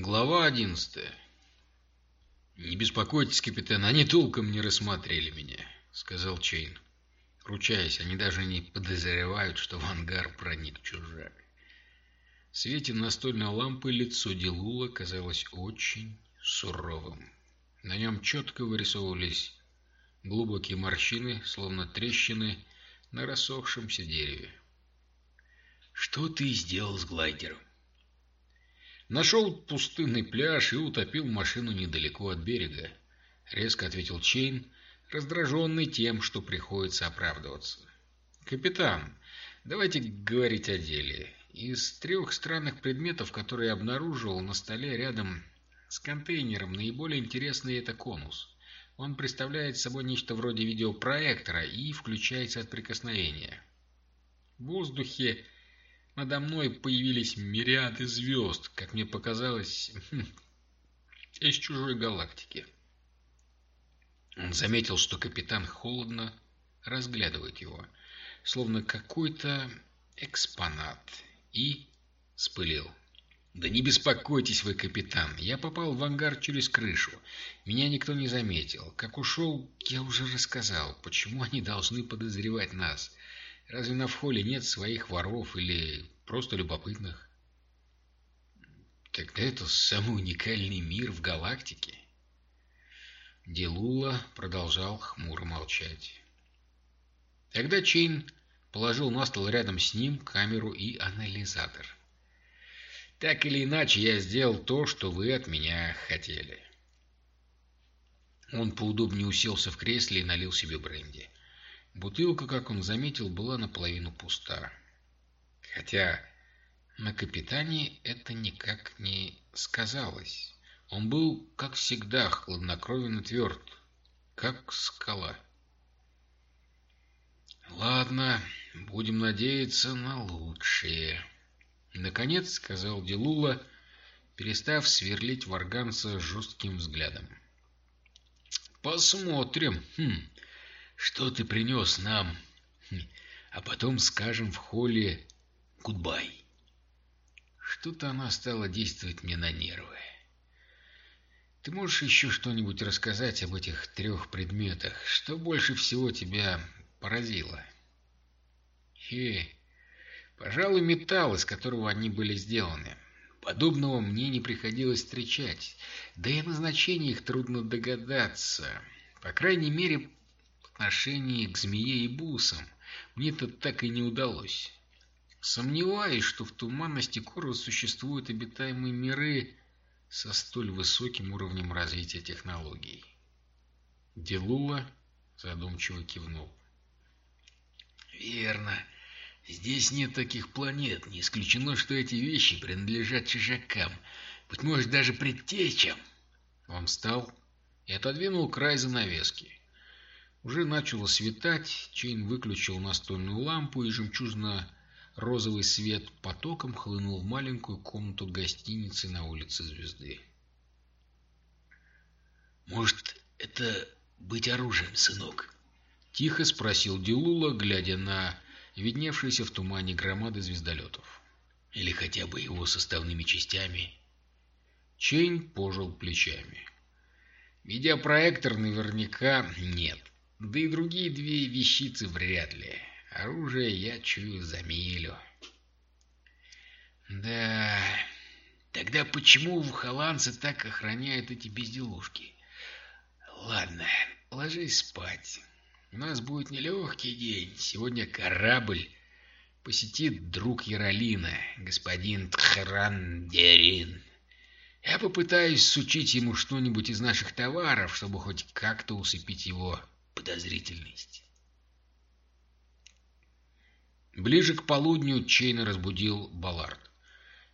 Глава одиннадцатая. «Не беспокойтесь, капитан, они толком не рассмотрели меня», — сказал Чейн. Ручаясь, они даже не подозревают, что в ангар проник чужак. В свете настольной лампы лицо Делула казалось очень суровым. На нем четко вырисовывались глубокие морщины, словно трещины на рассохшемся дереве. «Что ты сделал с глайдером?» Нашел пустынный пляж и утопил машину недалеко от берега, резко ответил Чейн, раздраженный тем, что приходится оправдываться. Капитан, давайте говорить о деле. Из трех странных предметов, которые я обнаружил на столе рядом с контейнером, наиболее интересный это конус. Он представляет собой нечто вроде видеопроектора и включается от прикосновения. В воздухе надо мной появились мириады звезд, как мне показалось, из чужой галактики. Он заметил, что капитан холодно разглядывает его, словно какой-то экспонат, и спылил. «Да не беспокойтесь вы, капитан, я попал в ангар через крышу. Меня никто не заметил. Как ушел, я уже рассказал, почему они должны подозревать нас. Разве на вхоле нет своих воров или просто любопытных? Тогда это самый уникальный мир в галактике. Делула продолжал хмуро молчать. Тогда Чейн положил на стол рядом с ним камеру и анализатор. Так или иначе, я сделал то, что вы от меня хотели. Он поудобнее уселся в кресле и налил себе бренди. Бутылка, как он заметил, была наполовину пуста. Хотя на капитане это никак не сказалось. Он был, как всегда, хладнокровен и тверд, как скала. «Ладно, будем надеяться на лучшее», — наконец сказал Делула, перестав сверлить варганца жестким взглядом. «Посмотрим. Хм, что ты принес нам, а потом скажем в холле «гудбай». Что-то она стала действовать мне на нервы. Ты можешь еще что-нибудь рассказать об этих трех предметах? Что больше всего тебя поразило? Хе, пожалуй, металл, из которого они были сделаны. Подобного мне не приходилось встречать, да и о назначении их трудно догадаться. По крайней мере, отношении к змее и бусам мне-то так и не удалось. Сомневаюсь, что в туманности Корва существуют обитаемые миры со столь высоким уровнем развития технологий. Делула задумчиво кивнул. «Верно. Здесь нет таких планет. Не исключено, что эти вещи принадлежат чужакам. Быть может, даже предтечам». Он встал и отодвинул край занавески. Уже начало светать, Чейн выключил настольную лампу, и жемчужно-розовый свет потоком хлынул в маленькую комнату гостиницы на улице Звезды. «Может, это быть оружием, сынок?» — тихо спросил Дилула, глядя на видневшиеся в тумане громады звездолетов. «Или хотя бы его составными частями?» Чейн пожал плечами. «Видеопроектор наверняка нет. Да и другие две вещицы вряд ли. Оружие я чую за милю. Да, тогда почему в холландцы так охраняют эти безделушки? Ладно, ложись спать. У нас будет нелегкий день. Сегодня корабль посетит друг Яролина, господин Трандерин. Я попытаюсь всучить ему что-нибудь из наших товаров, чтобы хоть как-то усыпить его подозрительность. Ближе к полудню Чейна разбудил Баллард.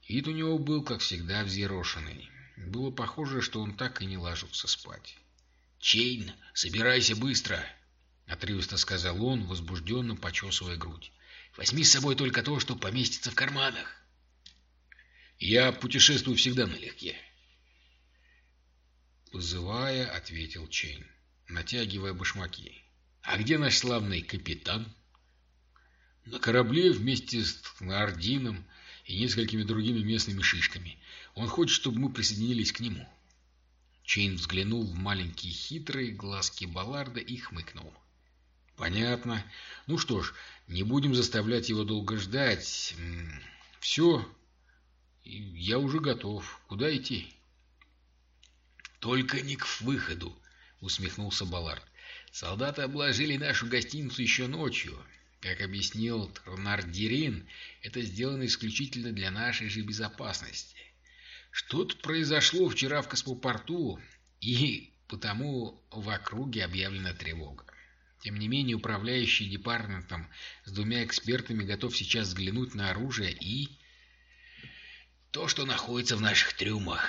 Вид у него был, как всегда, взъерошенный. Было похоже, что он так и не ложился спать. «Чейн, собирайся быстро!» — отрывисто сказал он, возбужденно почесывая грудь. «Возьми с собой только то, что поместится в карманах!» «Я путешествую всегда налегке!» Позывая, ответил Чейн натягивая башмаки. «А где наш славный капитан?» «На корабле вместе с Нардином и несколькими другими местными шишками. Он хочет, чтобы мы присоединились к нему. Чейн взглянул в маленькие хитрые глазки Балларда и хмыкнул. «Понятно. Ну что ж, не будем заставлять его долго ждать. Все, я уже готов. Куда идти?» «Только не к выходу», — усмехнулся Баллард. «Солдаты обложили нашу гостиницу еще ночью. Как объяснил Трнардирин, это сделано исключительно для нашей же безопасности. Что-то произошло вчера в космопорту, и потому в округе объявлена тревога. Тем не менее, управляющий департаментом с двумя экспертами готов сейчас взглянуть на оружие и... то, что находится в наших трюмах.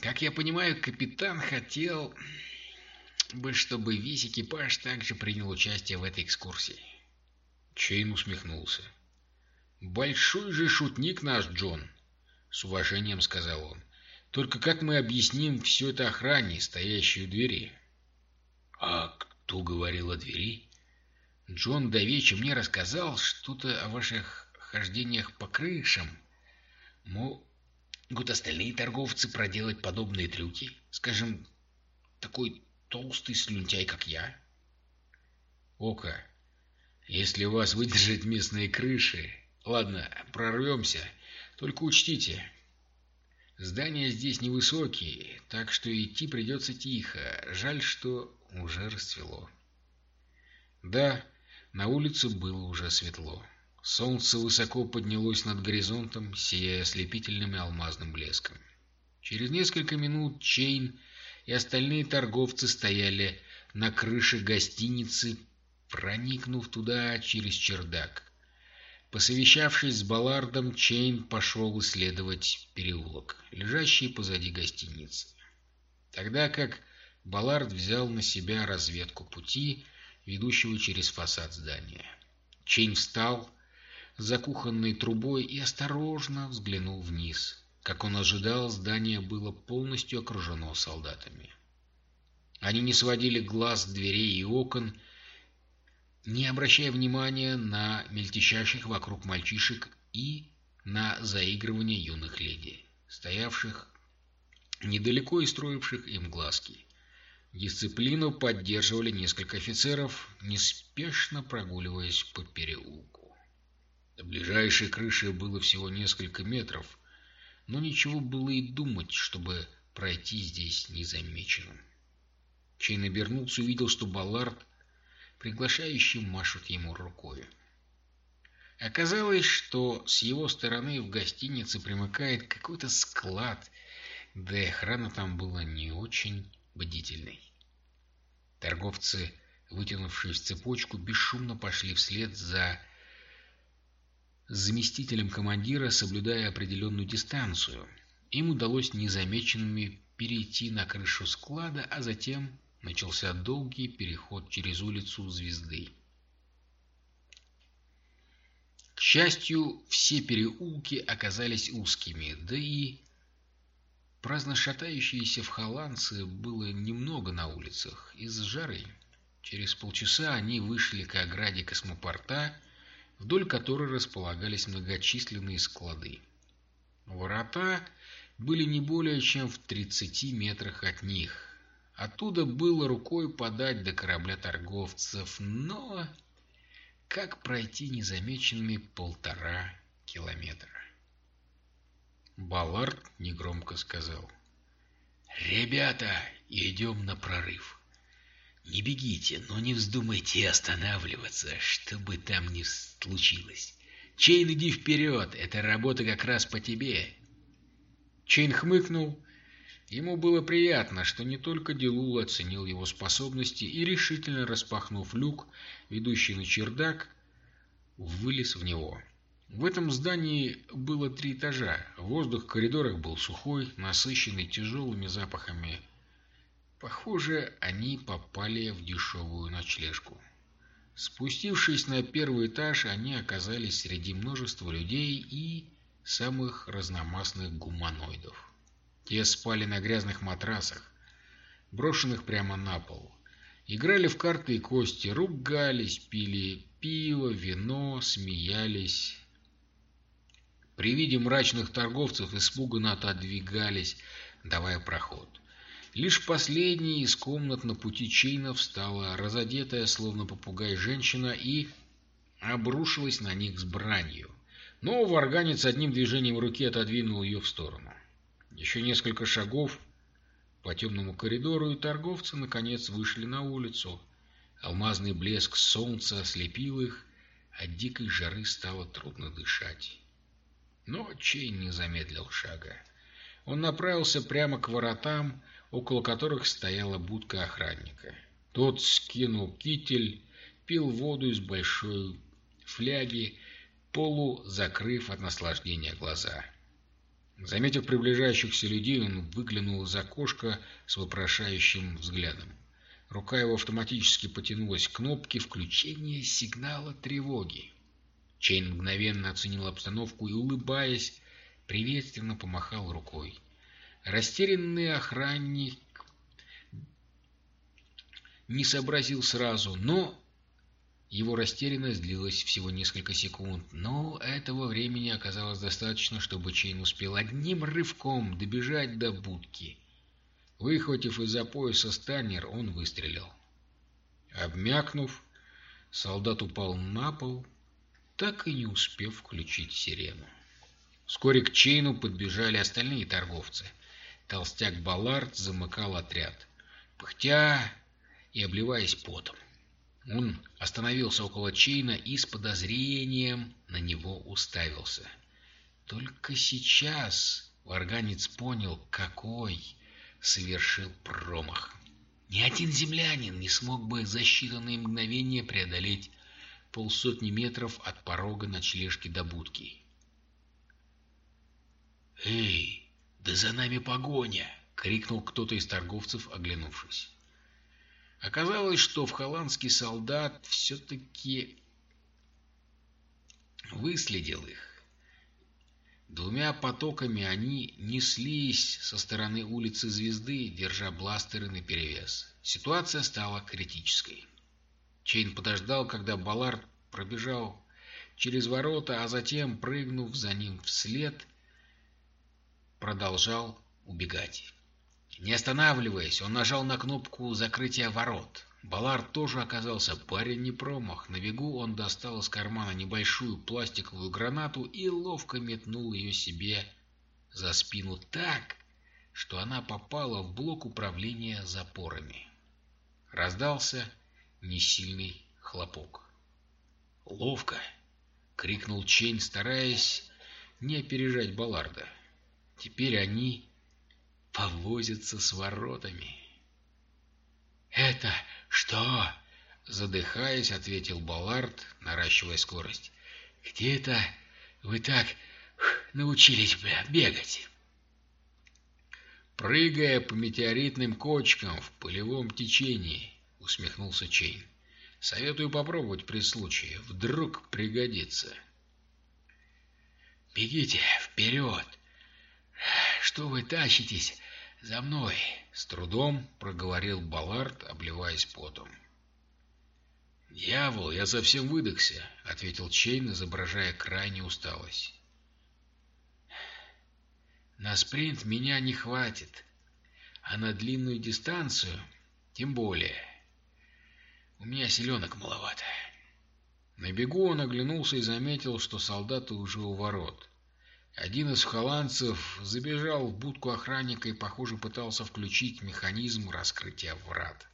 Как я понимаю, капитан хотел бы, чтобы весь экипаж также принял участие в этой экскурсии. Чейн усмехнулся. «Большой же шутник наш Джон!» — с уважением сказал он. «Только как мы объясним все это охране, стоящей у двери?» «А кто говорил о двери?» «Джон Давечи мне рассказал что-то о ваших хождениях по крышам. Могут остальные торговцы проделать подобные трюки? Скажем, такой толстый слюнтяй, как я?» «Ока, если вас выдержат местные крыши... Ладно, прорвемся. Только учтите, здания здесь невысокие, так что идти придется тихо. Жаль, что уже расцвело. Да, на улице было уже светло. Солнце высоко поднялось над горизонтом, сияя ослепительным и алмазным блеском. Через несколько минут Чейн и остальные торговцы стояли на крыше гостиницы, проникнув туда через чердак. Посовещавшись с Баллардом, Чейн пошел исследовать переулок, лежащий позади гостиницы. Тогда как Баллард взял на себя разведку пути, ведущего через фасад здания. Чейн встал за кухонной трубой и осторожно взглянул вниз. Как он ожидал, здание было полностью окружено солдатами. Они не сводили глаз с дверей и окон, не обращая внимания на мельтешащих вокруг мальчишек и на заигрывание юных леди, стоявших недалеко и строивших им глазки. Дисциплину поддерживали несколько офицеров, неспешно прогуливаясь по переулку. До ближайшей крыши было всего несколько метров, но ничего было и думать, чтобы пройти здесь незамеченным. Чейн обернулся и увидел, что Баллард приглашающим машут ему рукой. Оказалось, что с его стороны в гостинице примыкает какой-то склад, да и охрана там была не очень бдительной. Торговцы, вытянувшись в цепочку, бесшумно пошли вслед за заместителем командира, соблюдая определенную дистанцию. Им удалось незамеченными перейти на крышу склада, а затем начался долгий переход через улицу Звезды. К счастью, все переулки оказались узкими, да и праздно шатающиеся в холландцы было немного на улицах из-за жары. Через полчаса они вышли к ограде космопорта, вдоль которой располагались многочисленные склады. Ворота были не более чем в 30 метрах от них, Оттуда было рукой подать до корабля торговцев, но как пройти незамеченными полтора километра? Баллард негромко сказал. «Ребята, идем на прорыв. Не бегите, но не вздумайте останавливаться, чтобы там не случилось. Чейн, иди вперед, эта работа как раз по тебе». Чейн хмыкнул Ему было приятно, что не только Делул оценил его способности и, решительно распахнув люк, ведущий на чердак, вылез в него. В этом здании было три этажа. Воздух в коридорах был сухой, насыщенный тяжелыми запахами. Похоже, они попали в дешевую ночлежку. Спустившись на первый этаж, они оказались среди множества людей и самых разномастных гуманоидов. Те спали на грязных матрасах, брошенных прямо на пол. Играли в карты и кости, ругались, пили пиво, вино, смеялись. при виде мрачных торговцев испуганно отодвигались, давая проход. Лишь последняя из комнат на пути Чейна встала, разодетая, словно попугай, женщина и обрушилась на них с бранью. Но варганец одним движением руки отодвинул ее в сторону. Еще несколько шагов по темному коридору, и торговцы, наконец, вышли на улицу. Алмазный блеск солнца ослепил их, от дикой жары стало трудно дышать. Но Чейн не замедлил шага. Он направился прямо к воротам, около которых стояла будка охранника. Тот скинул китель, пил воду из большой фляги, полу закрыв от наслаждения глаза. Заметив приближающихся людей, он выглянул из окошка с вопрошающим взглядом. Рука его автоматически потянулась к кнопке включения сигнала тревоги. Чейн мгновенно оценил обстановку и, улыбаясь, приветственно помахал рукой. Растерянный охранник не сообразил сразу, но его растерянность длилась всего несколько секунд, но этого времени оказалось достаточно, чтобы Чейн успел одним рывком добежать до будки. Выхватив из-за пояса станнер, он выстрелил. Обмякнув, солдат упал на пол, так и не успев включить сирену. Вскоре к Чейну подбежали остальные торговцы. Толстяк Баллард замыкал отряд, пыхтя и обливаясь потом. Он остановился около Чейна и с подозрением на него уставился. Только сейчас варганец понял, какой совершил промах. Ни один землянин не смог бы за считанные мгновения преодолеть полсотни метров от порога ночлежки до будки. «Эй, да за нами погоня!» — крикнул кто-то из торговцев, оглянувшись. Оказалось, что в холландский солдат все-таки выследил их. Двумя потоками они неслись со стороны улицы Звезды, держа бластеры наперевес. Ситуация стала критической. Чейн подождал, когда Баллард пробежал через ворота, а затем, прыгнув за ним вслед, продолжал убегать. Не останавливаясь, он нажал на кнопку закрытия ворот. Баллард тоже оказался парень не промах. На бегу он достал из кармана небольшую пластиковую гранату и ловко метнул ее себе за спину так, что она попала в блок управления запорами. Раздался несильный хлопок. «Ловко!» — крикнул Чейн, стараясь не опережать Балларда. Теперь они повозится с воротами. «Это что?» — задыхаясь, ответил Баллард, наращивая скорость. «Где это вы так научились бегать?» «Прыгая по метеоритным кочкам в пылевом течении», — усмехнулся Чейн. «Советую попробовать при случае. Вдруг пригодится». «Бегите вперед! Что вы тащитесь «За мной!» — с трудом проговорил Баллард, обливаясь потом. «Дьявол, я совсем выдохся», — ответил Чейн, изображая крайнюю усталость. «На спринт меня не хватит, а на длинную дистанцию тем более. У меня селенок маловато». На бегу он оглянулся и заметил, что солдаты уже у ворот. Один из холландцев забежал в будку охранника и, похоже, пытался включить механизм раскрытия врат.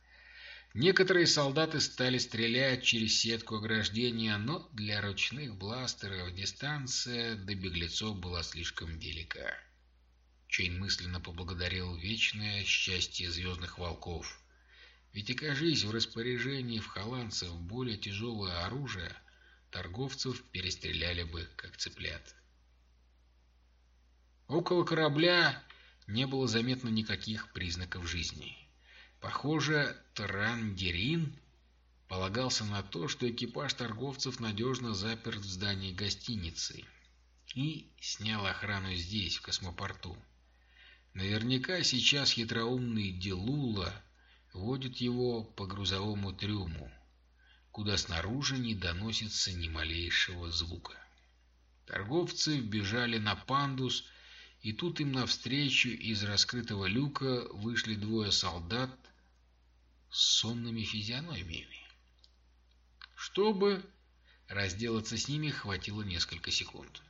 Некоторые солдаты стали стрелять через сетку ограждения, но для ручных бластеров дистанция до беглецов была слишком велика. Чейн мысленно поблагодарил вечное счастье звездных волков. Ведь окажись в распоряжении в холландцев более тяжелое оружие, торговцев перестреляли бы, как цыплят. Около корабля не было заметно никаких признаков жизни. Похоже, Трангерин полагался на то, что экипаж торговцев надежно заперт в здании гостиницы и снял охрану здесь, в космопорту. Наверняка сейчас хитроумный Делула водит его по грузовому трюму, куда снаружи не доносится ни малейшего звука. Торговцы вбежали на пандус, и тут им навстречу из раскрытого люка вышли двое солдат с сонными физиономиями. Чтобы разделаться с ними, хватило несколько секунд.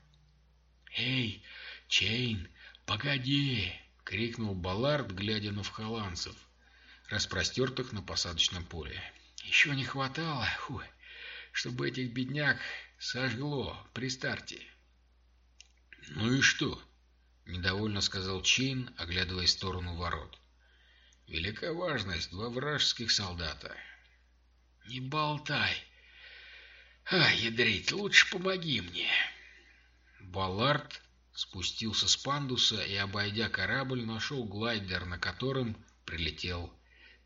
«Эй, Чейн, погоди!» — крикнул Баллард, глядя на вхоланцев, распростертых на посадочном поле. «Еще не хватало, фу, чтобы этих бедняк сожгло при старте». «Ну и что?» — недовольно сказал Чейн, оглядывая сторону ворот. «Велика важность, два вражеских солдата». «Не болтай! А, ядрить, лучше помоги мне!» Баллард спустился с пандуса и, обойдя корабль, нашел глайдер, на котором прилетел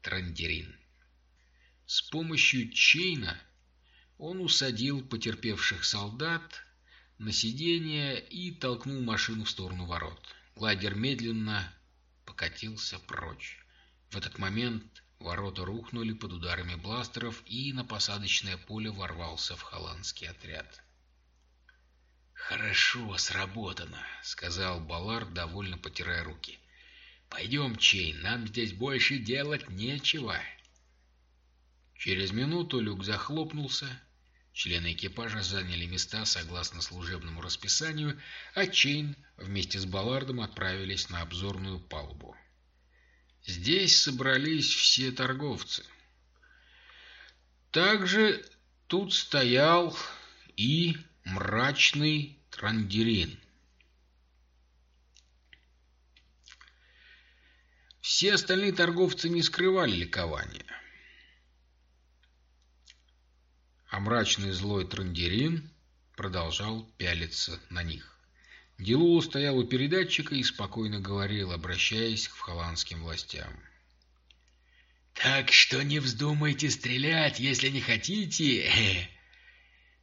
Трандерин. С помощью Чейна он усадил потерпевших солдат на сиденье и толкнул машину в сторону ворот. Глайдер медленно покатился прочь. В этот момент ворота рухнули под ударами бластеров, и на посадочное поле ворвался в холландский отряд. «Хорошо сработано», — сказал Баллард, довольно потирая руки. «Пойдем, Чейн, нам здесь больше делать нечего». Через минуту люк захлопнулся, Члены экипажа заняли места согласно служебному расписанию, а Чейн вместе с Баллардом отправились на обзорную палубу. Здесь собрались все торговцы. Также тут стоял и мрачный Трандерин. Все остальные торговцы не скрывали ликования. а мрачный злой Трандерин продолжал пялиться на них. Делула стоял у передатчика и спокойно говорил, обращаясь к холландским властям. «Так что не вздумайте стрелять, если не хотите.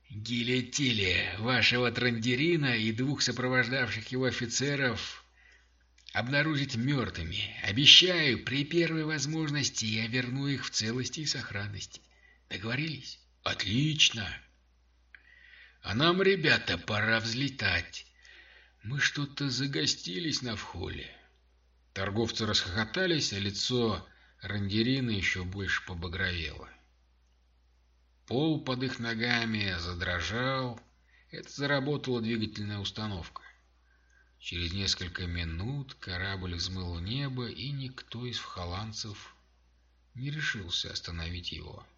Гилетили вашего Трандерина и двух сопровождавших его офицеров обнаружить мертвыми. Обещаю, при первой возможности я верну их в целости и сохранности. Договорились?» Отлично. А нам, ребята, пора взлетать. Мы что-то загостились на вхоле. Торговцы расхохотались, а лицо Рандерина еще больше побагровело. Пол под их ногами задрожал. Это заработала двигательная установка. Через несколько минут корабль взмыл в небо, и никто из вхоландцев не решился остановить его. —